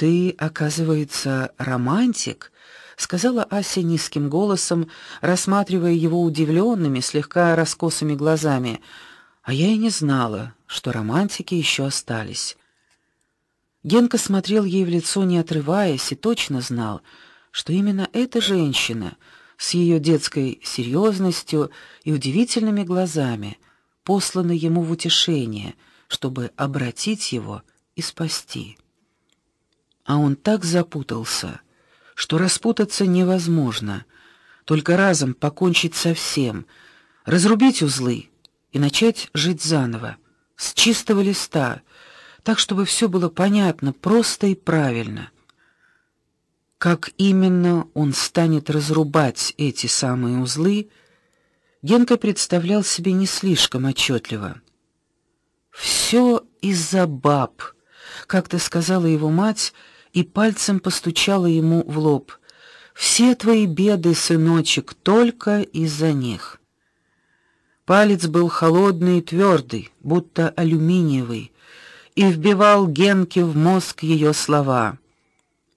Ты, оказывается, романтик, сказала Ася низким голосом, рассматривая его удивленными, слегка раскосыми глазами. А я и не знала, что романтики еще остались. Генка смотрел ей в лицо, не отрываясь, и точно знал, что именно эта женщина с ее детской серьезностью и удивительными глазами послана ему в утешение, чтобы обратить его и спасти. А он так запутался, что распутаться невозможно, только разом покончить со всем, разрубить узлы и начать жить заново, с чистого листа, так чтобы все было понятно, просто и правильно. Как именно он станет разрубать эти самые узлы, Генка представлял себе не слишком отчетливо. Все из-за баб, как-то сказала его мать, и пальцем постучала ему в лоб. Все твои беды, сыночек, только из-за них. Палец был холодный и твердый, будто алюминиевый, и вбивал Генке в мозг ее слова.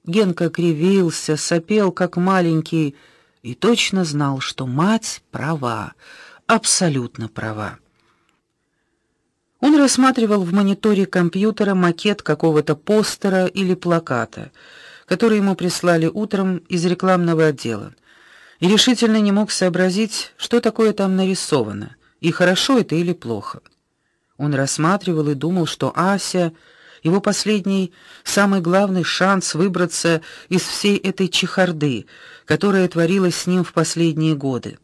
Генка кривился, сопел как маленький и точно знал, что мать права, абсолютно права. Он рассматривал в мониторе компьютера макет какого-то постера или плаката, который ему прислали утром из рекламного отдела. И решительно не мог сообразить, что такое там нарисовано, и хорошо это или плохо. Он рассматривал и думал, что Ася его последний, самый главный шанс выбраться из всей этой чехарды, которая творилась с ним в последние годы.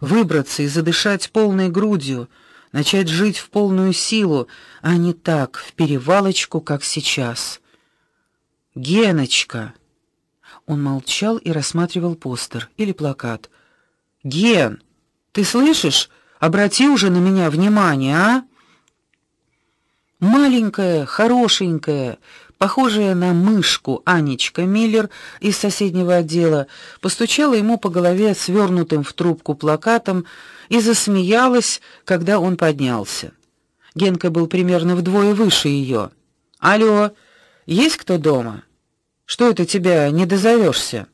Выбраться и задышать полной грудью начать жить в полную силу, а не так, в перевалочку, как сейчас. Геночка. Он молчал и рассматривал постер или плакат. Ген, ты слышишь? Обрати уже на меня внимание, а? Маленькая, хорошенькая, похожая на мышку Анечка Миллер из соседнего отдела, постучала ему по голове свернутым в трубку плакатом и засмеялась, когда он поднялся. Генка был примерно вдвое выше ее. Алло, есть кто дома? Что это тебя не дозовешься?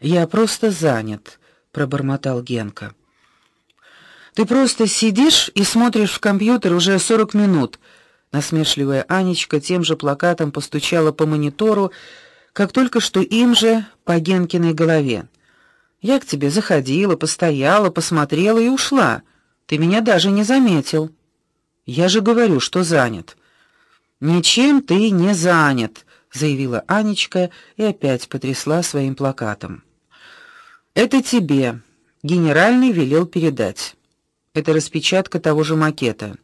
Я просто занят, пробормотал Генка. Ты просто сидишь и смотришь в компьютер уже сорок минут. Насмешливая Анечка тем же плакатом постучала по монитору, как только что им же по Генкиной голове. Я к тебе заходила, постояла, посмотрела и ушла. Ты меня даже не заметил. Я же говорю, что занят. Ничем ты не занят, заявила Анечка и опять потрясла своим плакатом. Это тебе генеральный велел передать. Это распечатка того же макета.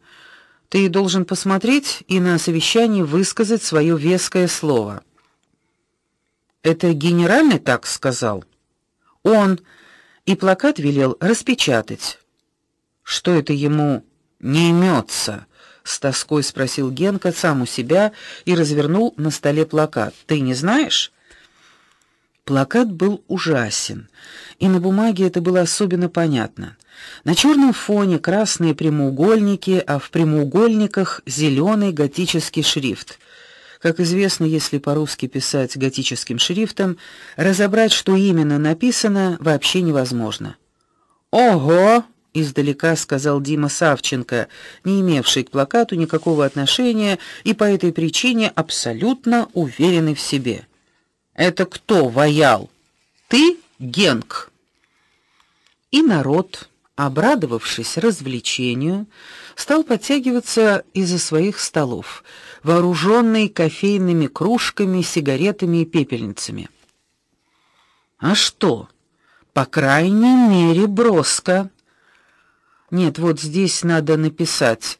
Ты должен посмотреть и на совещании высказать свое веское слово. Это генеральный так сказал. Он и плакат велел распечатать. Что это ему не имется? с тоской спросил Генка сам у себя и развернул на столе плакат. Ты не знаешь? Плакат был ужасен, и на бумаге это было особенно понятно. На черном фоне красные прямоугольники, а в прямоугольниках зеленый готический шрифт. Как известно, если по-русски писать готическим шрифтом, разобрать, что именно написано, вообще невозможно. Ого, издалека сказал Дима Савченко, не имевший к плакату никакого отношения и по этой причине абсолютно уверенный в себе. Это кто воял? Ты, Генк. И народ обрадовавшись развлечению, стал подтягиваться из-за своих столов, вооруженный кофейными кружками, сигаретами и пепельницами. А что? По крайней мере, броско. Нет, вот здесь надо написать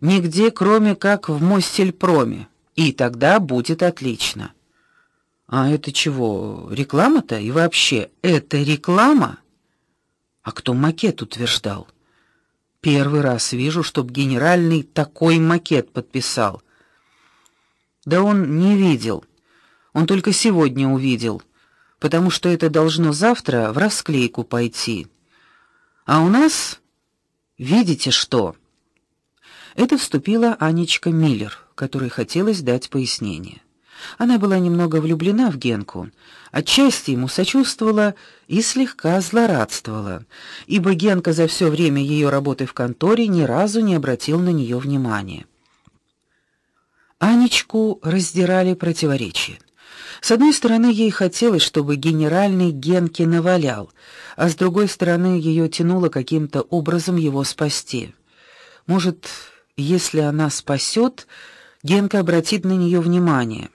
нигде, кроме как в Мостельпроме, и тогда будет отлично. А это чего? Реклама-то и вообще это реклама? А кто макет утверждал? Первый раз вижу, чтоб генеральный такой макет подписал. Да он не видел. Он только сегодня увидел, потому что это должно завтра в расклейку пойти. А у нас видите что? Это вступила Анечка Миллер, которой хотелось дать пояснение. Она была немного влюблена в Генку, отчасти ему сочувствовала и слегка злорадствовала, ибо Генка за все время ее работы в конторе ни разу не обратил на нее внимания. Анечку раздирали противоречия. С одной стороны, ей хотелось, чтобы генеральный Генке навалял, а с другой стороны, ее тянуло каким-то образом его спасти. Может, если она спасет, Генка обратит на нее внимание.